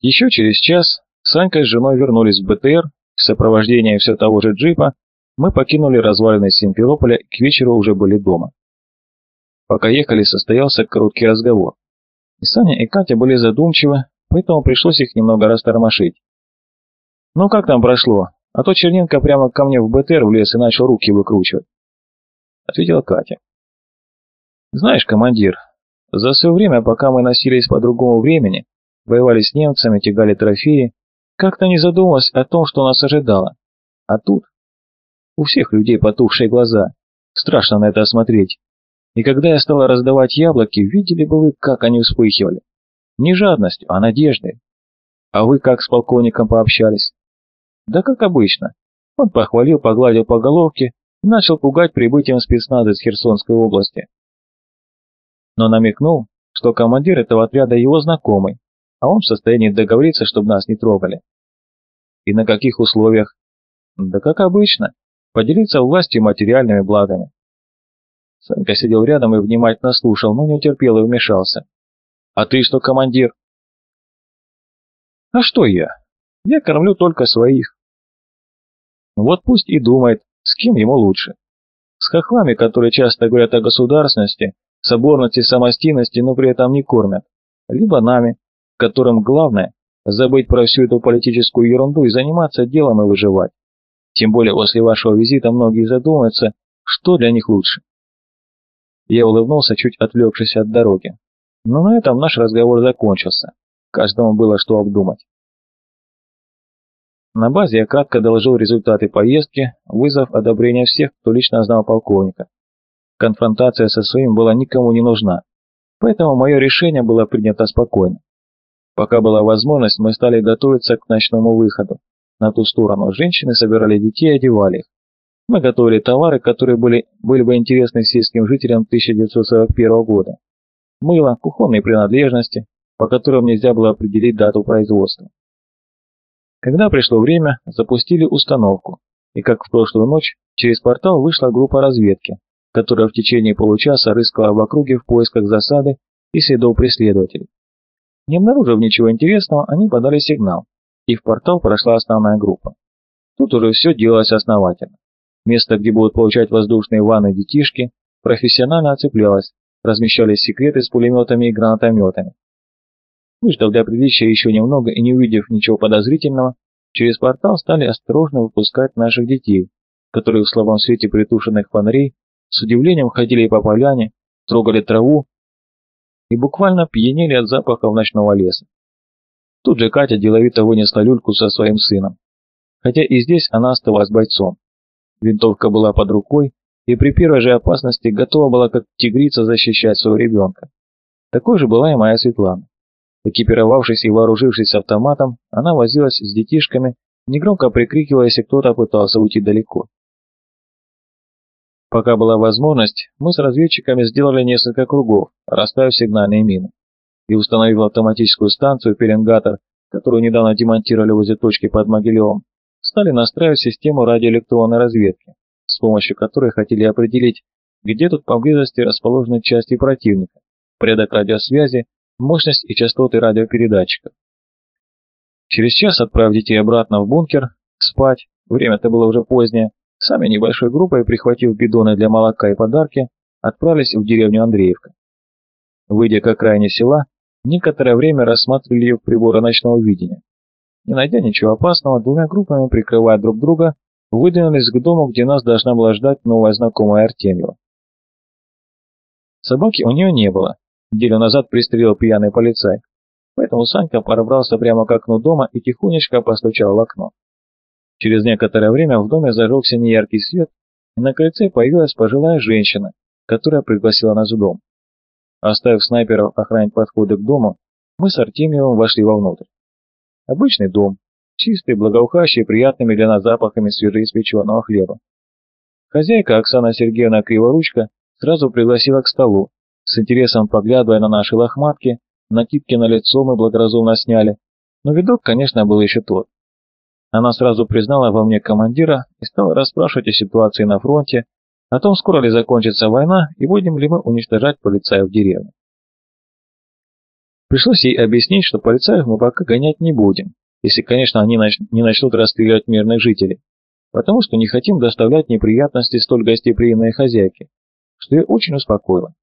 Еще через час Санька с женой вернулись в БТР, в сопровождении все того же джипа, мы покинули развалины Симферополя к вечеру уже были дома. Пока ехали, состоялся короткий разговор. И Саня, и Катя были задумчивы, поэтому пришлось их немного растормошить. «Ну как там прошло? А то Черненко прямо ко мне в БТР влез и начал руки выкручивать», — ответила Катя. «Знаешь, командир, за все время, пока мы носились по другому времени, воевали с немцами, тягали трофеи, как-то не задумывалась о том, что нас ожидало. А тут у всех людей потухшие глаза. Страшно на это осмотреть. И когда я стала раздавать яблоки, видели бы вы, как они вспыхивали. Не жадностью, а надеждой. А вы как с полковником пообщались? Да как обычно. Он похвалил, погладил по головке и начал пугать прибытием спецназа из Херсонской области. Но намекнул, что командир этого отряда его знакомый, а он в состоянии договориться, чтобы нас не трогали. И на каких условиях? Да как обычно, поделиться властью и материальными благами. Санька сидел рядом и внимательно слушал, но не утерпел и вмешался. «А ты что, командир?» «А что я? Я кормлю только своих». Вот пусть и думает, с кем ему лучше. С хохлами, которые часто говорят о государственности, соборности, самостийности, но при этом не кормят. Либо нами, которым главное забыть про всю эту политическую ерунду и заниматься делом и выживать. Тем более после вашего визита многие задумаются, что для них лучше. Я улыбнулся, чуть отвлекшись от дороги. Но на этом наш разговор закончился. Каждому было что обдумать. На базе я кратко доложил результаты поездки, вызов одобрения всех, кто лично знал полковника. Конфронтация со своим была никому не нужна, поэтому мое решение было принято спокойно. Пока была возможность, мы стали готовиться к ночному выходу. На ту сторону женщины собирали детей и одевали их. Мы готовили товары, которые были, были бы интересны сельским жителям 1941 года. Мыло, кухонные принадлежности, по которым нельзя было определить дату производства. Когда пришло время, запустили установку, и как в прошлую ночь, через портал вышла группа разведки, которая в течение получаса рыскала в округе в поисках засады и следов преследователей. Не обнаружив ничего интересного, они подали сигнал, и в портал прошла основная группа. Тут уже все делалось основательно. Место, где будут получать воздушные ванны детишки, профессионально оцеплялось, размещались секреты с пулеметами и гранатометами. Выждав для приличия еще немного и не увидев ничего подозрительного, через портал стали осторожно выпускать наших детей, которые в слабом свете притушенных фонарей с удивлением ходили по поляне, трогали траву и буквально пьянели от запахов ночного леса. Тут же Катя деловито вынесла люльку со своим сыном. Хотя и здесь она оставалась бойцом. Винтовка была под рукой, и при первой же опасности готова была как тигрица защищать своего ребенка. Такой же была и моя Светлана. Экипировавшись и вооружившись автоматом, она возилась с детишками, негромко прикрикивая, если кто-то пытался уйти далеко. Пока была возможность, мы с разведчиками сделали несколько кругов, расставив сигнальные мины, и установив автоматическую станцию «Пеленгатор», которую недавно демонтировали возле точки под Могилевом, стали настраивать систему радиоэлектронной разведки, с помощью которой хотели определить, где тут поблизости расположены части противника, порядок радиосвязи, мощность и частоты радиопередатчиков. Через час отправив детей обратно в бункер, спать, время-то было уже позднее, Сами небольшой группой, прихватив бидоны для молока и подарки, отправились в деревню Андреевка. Выйдя к окраине села, некоторое время рассматривали ее приборы ночного видения. Не найдя ничего опасного, двумя группами, прикрывая друг друга, выдвинулись к дому, где нас должна была ждать новая знакомая Артемьева. Собаки у нее не было. Неделю назад пристрелил пьяный полицай. Поэтому Санька пробрался прямо к окну дома и тихонечко постучал в окно. Через некоторое время в доме зажегся неяркий свет, и на крыльце появилась пожилая женщина, которая пригласила нас в дом. Оставив снайперов охранять подходы к дому, мы с Артемьевым вошли вовнутрь. Обычный дом, чистый, благоухающий приятными для нас запахами свежеиспеченного хлеба. Хозяйка Оксана Сергеевна Криворучка сразу пригласила к столу, с интересом поглядывая на наши лохматки, накидки на лицо мы благоразумно сняли, но видок, конечно, был еще тот. Она сразу признала во мне командира и стала расспрашивать о ситуации на фронте, о том, скоро ли закончится война и будем ли мы уничтожать полицаев в деревне. Пришлось ей объяснить, что полицаев мы пока гонять не будем, если, конечно, они не начнут расстреливать мирных жителей, потому что не хотим доставлять неприятности столь гостеприимной хозяйке, что ее очень успокоило.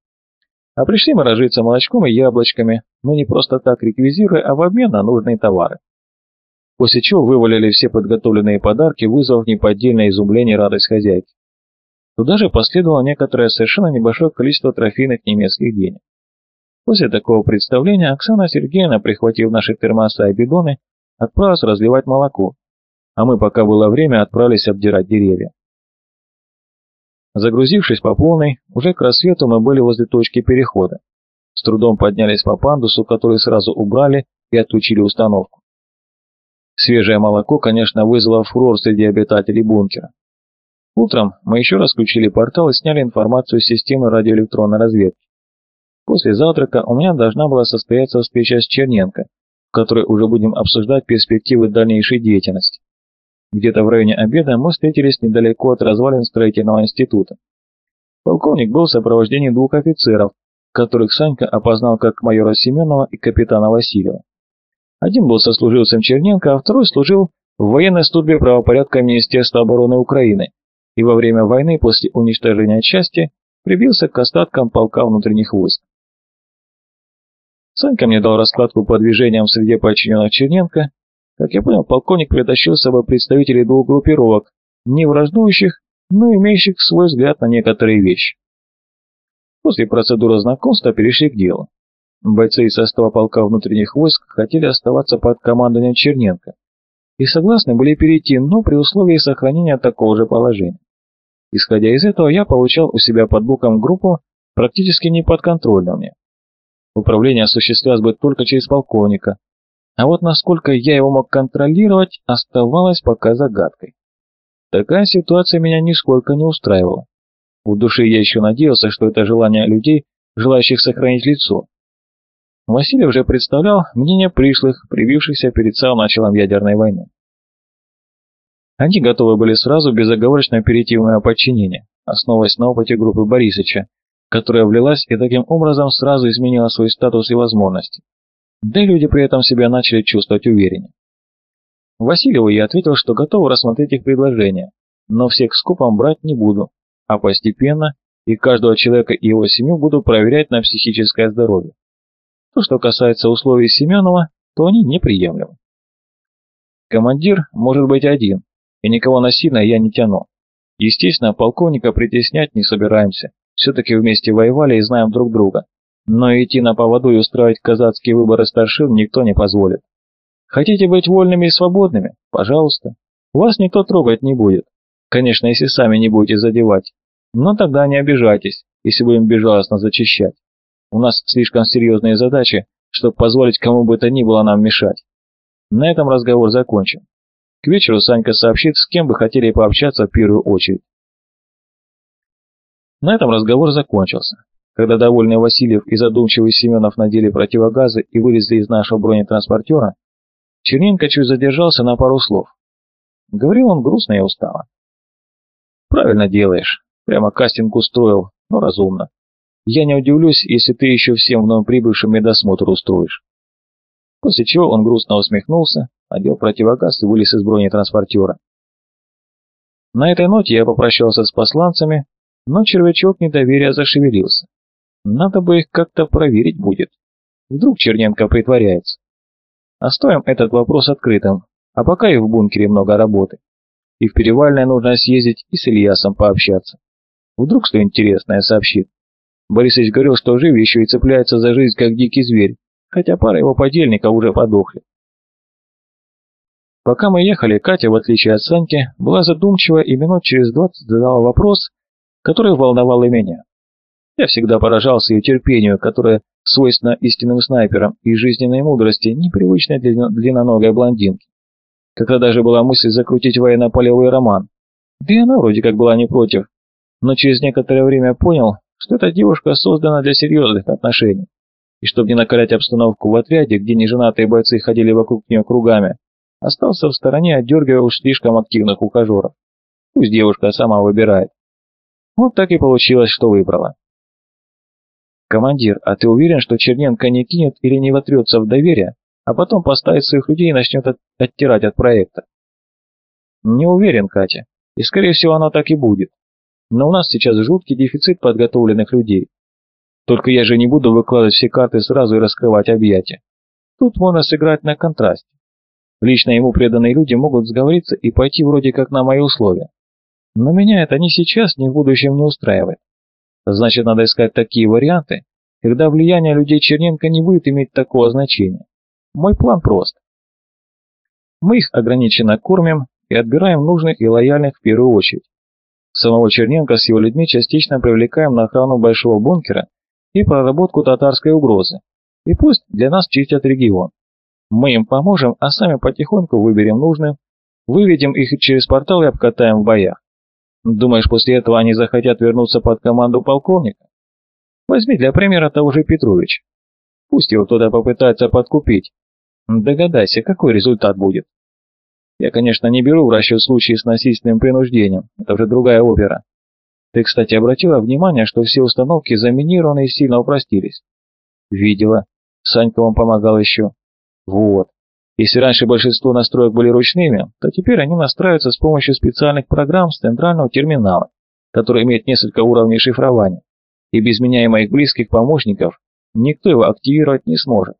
А пришли мы разжиться молочком и яблочками, но не просто так реквизируя, а в обмен на нужные товары. После чего вывалили все подготовленные подарки, вызвав неподдельное изумление и радость хозяйки. Туда же последовало некоторое совершенно небольшое количество трофейных немецких денег. После такого представления Оксана Сергеевна, прихватив наши термосы и бидоны, отправилась разливать молоко, а мы, пока было время, отправились обдирать деревья. Загрузившись по полной, уже к рассвету мы были возле точки перехода. С трудом поднялись по пандусу, который сразу убрали и отключили установку. Свежее молоко, конечно, вызвало фурор среди обитателей бункера. Утром мы еще раз включили портал и сняли информацию с системы радиоэлектронной разведки. После завтрака у меня должна была состояться встреча с Черненко, в которой уже будем обсуждать перспективы дальнейшей деятельности. Где-то в районе обеда мы встретились недалеко от развалин строительного института. Полковник был в сопровождении двух офицеров, которых Санька опознал как майора Семенова и капитана Васильева. Один был сослуживцем Черненко, а второй служил в военной службе правопорядка Министерства обороны Украины и во время войны после уничтожения части прибился к остаткам полка внутренних войск. Санька мне дал раскладку по движениям среди подчиненных Черненко. Как я понял, полковник притащил с собой представителей двух группировок, не враждующих, но имеющих свой взгляд на некоторые вещи. После процедуры знакомства перешли к делу. Бойцы из состава полка внутренних войск хотели оставаться под командованием Черненко и согласны были перейти, но при условии сохранения такого же положения. Исходя из этого, я получал у себя под боком группу, практически неподконтрольную мне. Управление осуществлялось бы только через полковника, а вот насколько я его мог контролировать, оставалось пока загадкой. Такая ситуация меня нисколько не устраивала. В душе я еще надеялся, что это желание людей, желающих сохранить лицо. Василий уже представлял мнение пришлых, привившихся перед самым началом ядерной войны. Они готовы были сразу безоговорочно перейти в мое подчинение, основываясь на опыте группы Борисыча, которая влилась и таким образом сразу изменила свой статус и возможности. Да и люди при этом себя начали чувствовать увереннее. Васильеву я ответил, что готов рассмотреть их предложение, но всех скопом брать не буду, а постепенно и каждого человека и его семью буду проверять на психическое здоровье. То, что касается условий Семенова, то они неприемлемы. Командир может быть один, и никого насильно я не тяну. Естественно, полковника притеснять не собираемся, все-таки вместе воевали и знаем друг друга. Но идти на поводу и устраивать казацкие выборы старшин никто не позволит. Хотите быть вольными и свободными? Пожалуйста. Вас никто трогать не будет. Конечно, если сами не будете задевать. Но тогда не обижайтесь, если будем безжалостно зачищать. У нас слишком серьезные задачи, чтобы позволить кому бы то ни было нам мешать. На этом разговор закончен. К вечеру Санька сообщит, с кем бы хотели пообщаться в первую очередь. На этом разговор закончился. Когда довольный Васильев и задумчивый Семенов надели противогазы и вылезли из нашего бронетранспортера, Черненко чуть задержался на пару слов. Говорил он грустно и устало. «Правильно делаешь. Прямо кастинг устроил, но разумно. Я не удивлюсь, если ты еще всем вновь прибывшим медосмотр устроишь». После чего он грустно усмехнулся, одел противогаз и вылез из бронетранспортера. На этой ноте я попрощался с посланцами, но червячок недоверия зашевелился. Надо бы их как-то проверить будет. Вдруг Черненко притворяется. Оставим этот вопрос открытым, а пока и в бункере много работы. И в перевальное нужно съездить и с Ильясом пообщаться. Вдруг что интересное сообщит. Борисович говорил, что жив еще и цепляется за жизнь как дикий зверь, хотя пара его подельников уже подохли. Пока мы ехали, Катя, в отличие от Саньки, была задумчива и минут через двадцать задала вопрос, который волновал и меня. Я всегда поражался ее терпению, которое свойственно истинным снайперам и жизненной мудрости, непривычной для длинноногой блондинки. Когда даже была мысль закрутить военно-полевой роман. Да и она вроде как была не против, но через некоторое время понял, что эта девушка создана для серьезных отношений. И чтобы не накалять обстановку в отряде, где неженатые бойцы ходили вокруг нее кругами, остался в стороне, отдергивая уж слишком активных ухажеров. Пусть девушка сама выбирает. Вот так и получилось, что выбрала. Командир, а ты уверен, что Черненко не кинет или не вотрется в доверие, а потом поставит своих людей и начнет от оттирать от проекта? Не уверен, Катя. И скорее всего оно так и будет. Но у нас сейчас жуткий дефицит подготовленных людей. Только я же не буду выкладывать все карты сразу и раскрывать объятия. Тут можно сыграть на контрасте. Лично ему преданные люди могут сговориться и пойти вроде как на мои условия. Но меня это ни сейчас, ни в будущем не устраивает. Значит, надо искать такие варианты, когда влияние людей Черненко не будет иметь такого значения. Мой план прост. Мы их ограниченно кормим и отбираем нужных и лояльных в первую очередь. Самого Черненко с его людьми частично привлекаем на охрану большого бункера и проработку татарской угрозы. И пусть для нас чистят регион. Мы им поможем, а сами потихоньку выберем нужных, выведем их через портал и обкатаем в боях. Думаешь, после этого они захотят вернуться под команду полковника? Возьми для примера того же Петровича. Пусть его туда попытается подкупить. Догадайся, какой результат будет. Я, конечно, не беру в расчет случаи с насильственным принуждением, это уже другая опера. Ты, кстати, обратила внимание, что все установки заминированы и сильно упростились? Видела. Санька вам помогал еще. Вот. Если раньше большинство настроек были ручными, то теперь они настраиваются с помощью специальных программ с центрального терминала, который имеет несколько уровней шифрования. И без меня и моих близких помощников никто его активировать не сможет.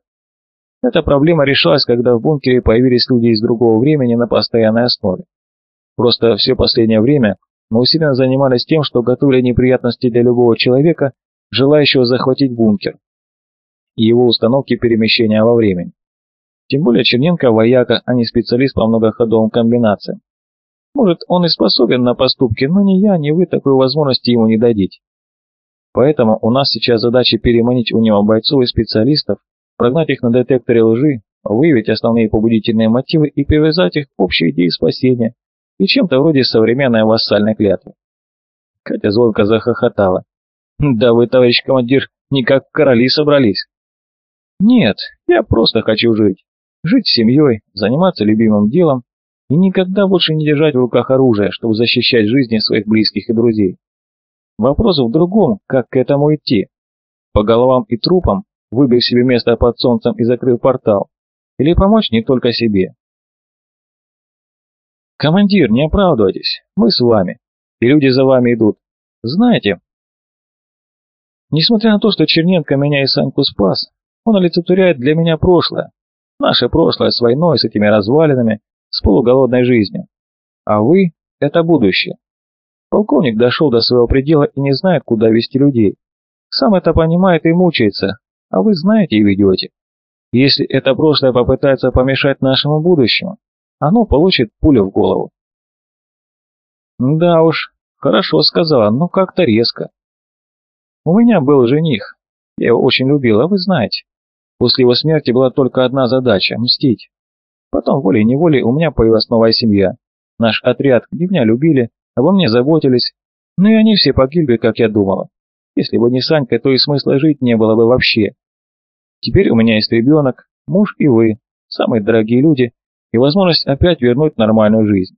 Эта проблема решалась, когда в бункере появились люди из другого времени на постоянной основе. Просто все последнее время мы усиленно занимались тем, что готовили неприятности для любого человека, желающего захватить бункер, и его установки перемещения во времени. Тем более Черненко вояка, а не специалист по многоходовым комбинациям. Может, он и способен на поступки, но ни я, ни вы такой возможности ему не дадите. Поэтому у нас сейчас задача переманить у него бойцов и специалистов, прогнать их на детекторе лжи, выявить основные побудительные мотивы и привязать их к общей идее спасения и чем-то вроде современной вассальной клятвы. Катя звонко захохотала. «Да вы, товарищ командир, не как короли собрались». «Нет, я просто хочу жить. Жить с семьей, заниматься любимым делом и никогда больше не держать в руках оружие, чтобы защищать жизни своих близких и друзей. Вопрос в другом, как к этому идти. По головам и трупам выбив себе место под солнцем и закрыв портал, или помочь не только себе. Командир, не оправдывайтесь, мы с вами, и люди за вами идут. Знаете, несмотря на то, что Черненко меня и Саньку спас, он олицетворяет для меня прошлое, наше прошлое с войной, с этими развалинами, с полуголодной жизнью. А вы — это будущее. Полковник дошел до своего предела и не знает, куда вести людей. Сам это понимает и мучается, а вы знаете и ведете. Если это прошлое попытается помешать нашему будущему, оно получит пулю в голову. Да уж, хорошо сказала, но как-то резко. У меня был жених, я его очень любил, а вы знаете. После его смерти была только одна задача – мстить. Потом волей-неволей у меня появилась новая семья. Наш отряд, где меня любили, обо мне заботились, ну и они все погибли, как я думала. Если бы не Санька, то и смысла жить не было бы вообще. Теперь у меня есть ребенок, муж и вы, самые дорогие люди, и возможность опять вернуть нормальную жизнь.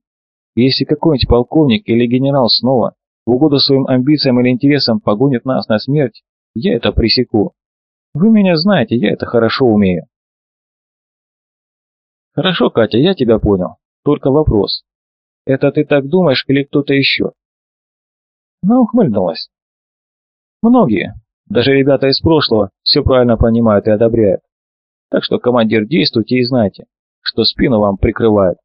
Если какой-нибудь полковник или генерал снова, в угоду своим амбициям или интересам, погонит нас на смерть, я это пресеку. Вы меня знаете, я это хорошо умею. Хорошо, Катя, я тебя понял. Только вопрос. Это ты так думаешь или кто-то еще? Она ухмыльнулась. Многие, даже ребята из прошлого, все правильно понимают и одобряют. Так что, командир, действуйте и знайте, что спину вам прикрывают.